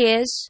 his